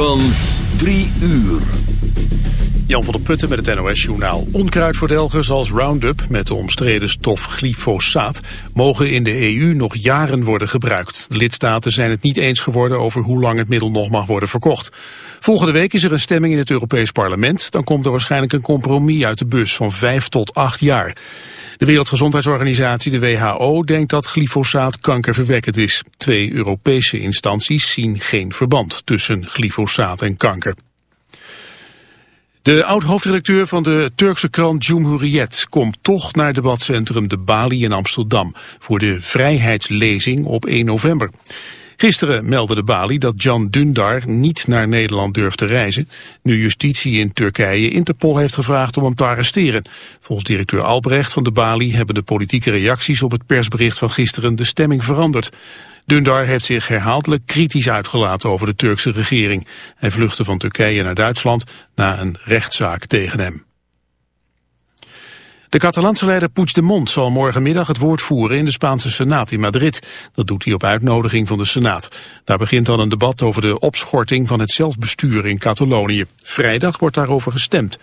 Van 3 uur. Jan van der Putten met het NOS-journaal. Onkruidverdelgers als Roundup met de omstreden stof glyfosaat... mogen in de EU nog jaren worden gebruikt. De lidstaten zijn het niet eens geworden over hoe lang het middel nog mag worden verkocht. Volgende week is er een stemming in het Europees Parlement. Dan komt er waarschijnlijk een compromis uit de bus van 5 tot 8 jaar. De Wereldgezondheidsorganisatie, de WHO, denkt dat glyfosaat kankerverwekkend is. Twee Europese instanties zien geen verband tussen glyfosaat en kanker. De oud-hoofdredacteur van de Turkse krant Cumhuriyet komt toch naar debatcentrum De Bali in Amsterdam voor de vrijheidslezing op 1 november. Gisteren meldde de Bali dat Can Dündar niet naar Nederland durft te reizen, nu justitie in Turkije Interpol heeft gevraagd om hem te arresteren. Volgens directeur Albrecht van de Bali hebben de politieke reacties op het persbericht van gisteren de stemming veranderd. Dündar heeft zich herhaaldelijk kritisch uitgelaten over de Turkse regering. Hij vluchtte van Turkije naar Duitsland na een rechtszaak tegen hem. De Catalaanse leider Puigdemont zal morgenmiddag het woord voeren in de Spaanse Senaat in Madrid. Dat doet hij op uitnodiging van de Senaat. Daar begint dan een debat over de opschorting van het zelfbestuur in Catalonië. Vrijdag wordt daarover gestemd.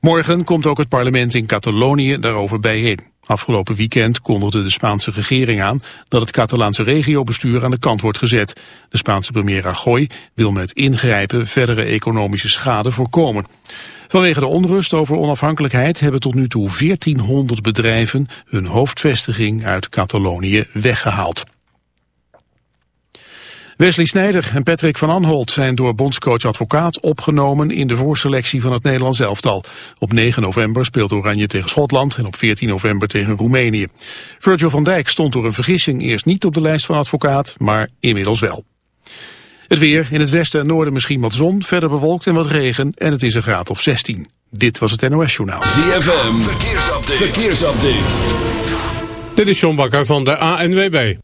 Morgen komt ook het parlement in Catalonië daarover bijeen. Afgelopen weekend kondigde de Spaanse regering aan dat het Catalaanse regiobestuur aan de kant wordt gezet. De Spaanse premier Rajoy wil met ingrijpen verdere economische schade voorkomen. Vanwege de onrust over onafhankelijkheid hebben tot nu toe 1400 bedrijven hun hoofdvestiging uit Catalonië weggehaald. Wesley Snijder en Patrick van Anholt zijn door bondscoach advocaat opgenomen in de voorselectie van het Nederlands elftal. Op 9 november speelt Oranje tegen Schotland en op 14 november tegen Roemenië. Virgil van Dijk stond door een vergissing eerst niet op de lijst van advocaat, maar inmiddels wel. Het weer, in het westen en noorden misschien wat zon, verder bewolkt en wat regen en het is een graad of 16. Dit was het NOS Journaal. ZFM, verkeersupdate. verkeersupdate. Dit is John Bakker van de ANWB.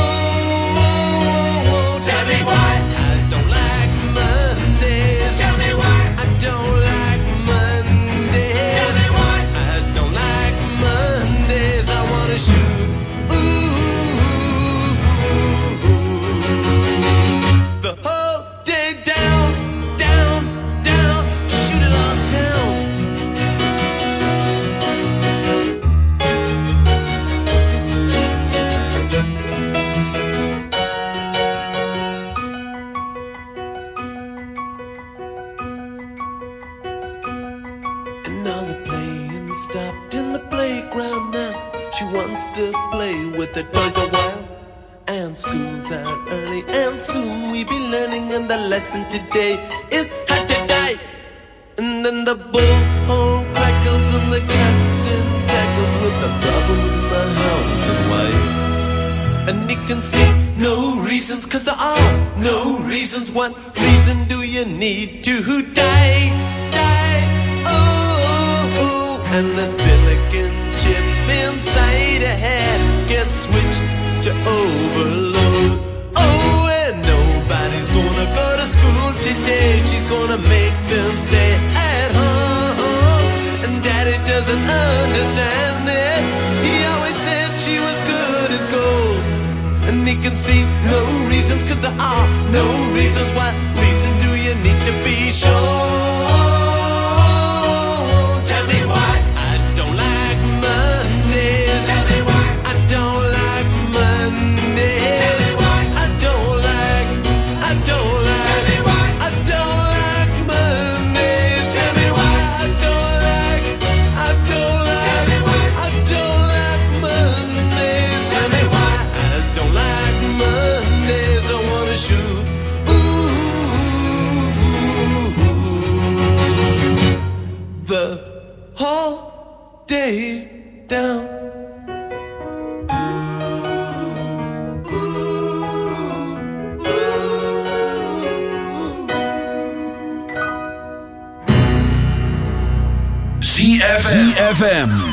Lesson today is how to die. And then the bullhorn crackles, and the captain tackles with the problems in the house and wife. And he can see no reasons, cause there are no reasons. What reason do you need to die?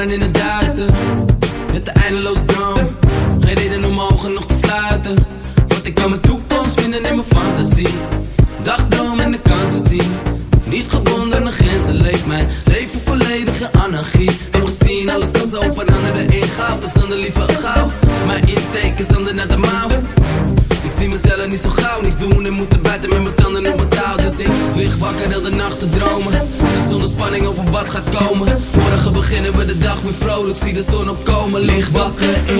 drowning in the dark vrolijk, zie de zon opkomen. Lig wakker in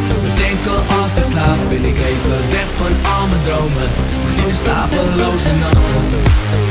Bedenken als ik slaap, ben ik even weg van al mijn dromen. Ik heb slapeloze nachten.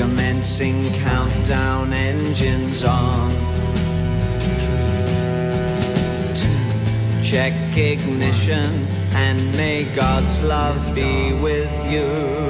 Commencing countdown engines on. Two, check ignition and may God's love be with you.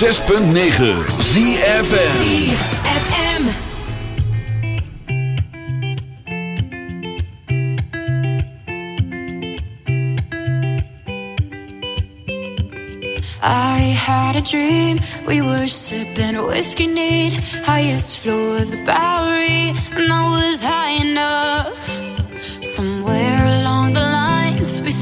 106.9 I had a dream, we were sipping whiskey neat. Highest floor of the Bowery, and I was high enough. Somewhere along the lines, we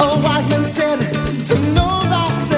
Oh, wise men said to know thyself.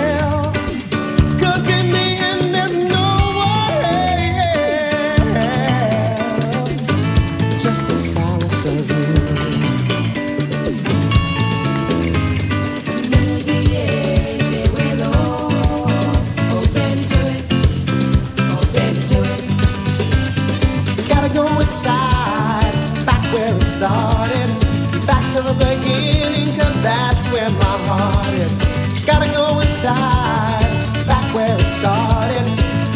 side, back where it started,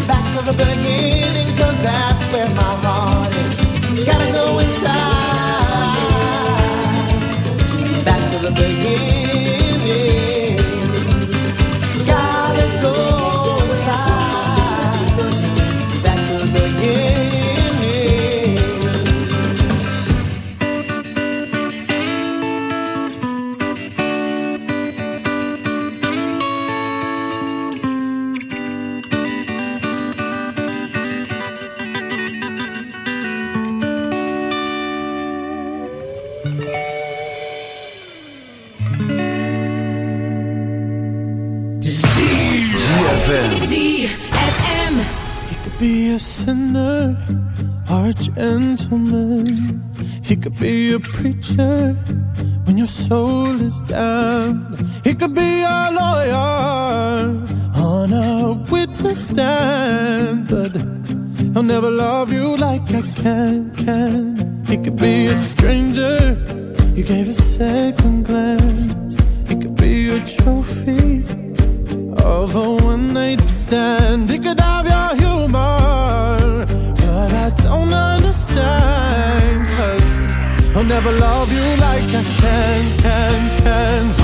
back to the beginning, cause that's where my heart. can, can. It could be a stranger you gave a second glance. It could be a trophy of a one night stand. It could have your humor, but I don't understand. Cause I'll never love you like I can, can, can.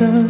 듯